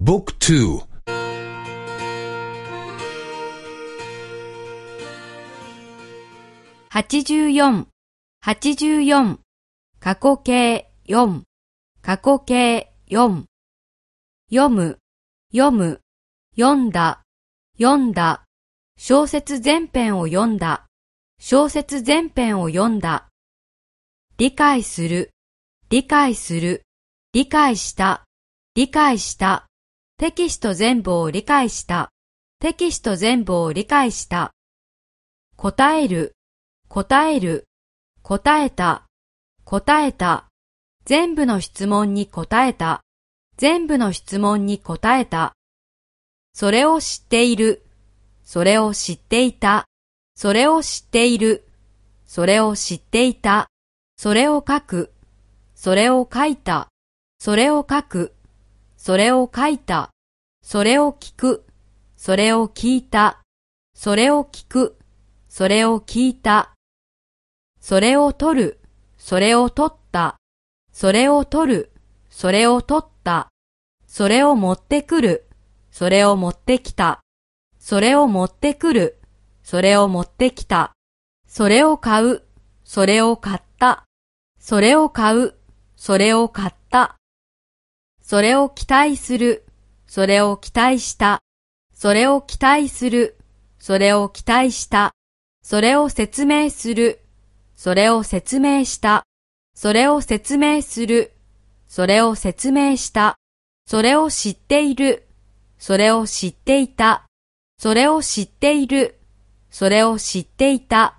Book 2 84 84過去形4過去形4読む。読む。読んだ。読んだ。小説全編を読んだ。小説全編を読んだ。理解する。理解する。理解した。理解した。テキスト全部を理解した、テキスト全部を理解した、答える、答える、答えた、答えた、全部の質問に答えた、全部の質問に答えた。それを知っている、それを知っていた、それを知っている、それを知っていた、それを書く、それを書いた、それを書く、それを書いた、それを聞く、それを聞いた、それを聞く、それを聞いた、それを取る、それを取った、それを取る、それを取った、それを持ってくる、それを持ってきた、それを持ってくる、それを持ってきた、それを買う、それを買った、それを買う、それを買った、それを期待する、それを期待した、それを期待する、それを期待した、それを説明する、それを説明した。それを説明する。それを説明した。それを知っている。それを知っていた。それを知っている。それを知っていた。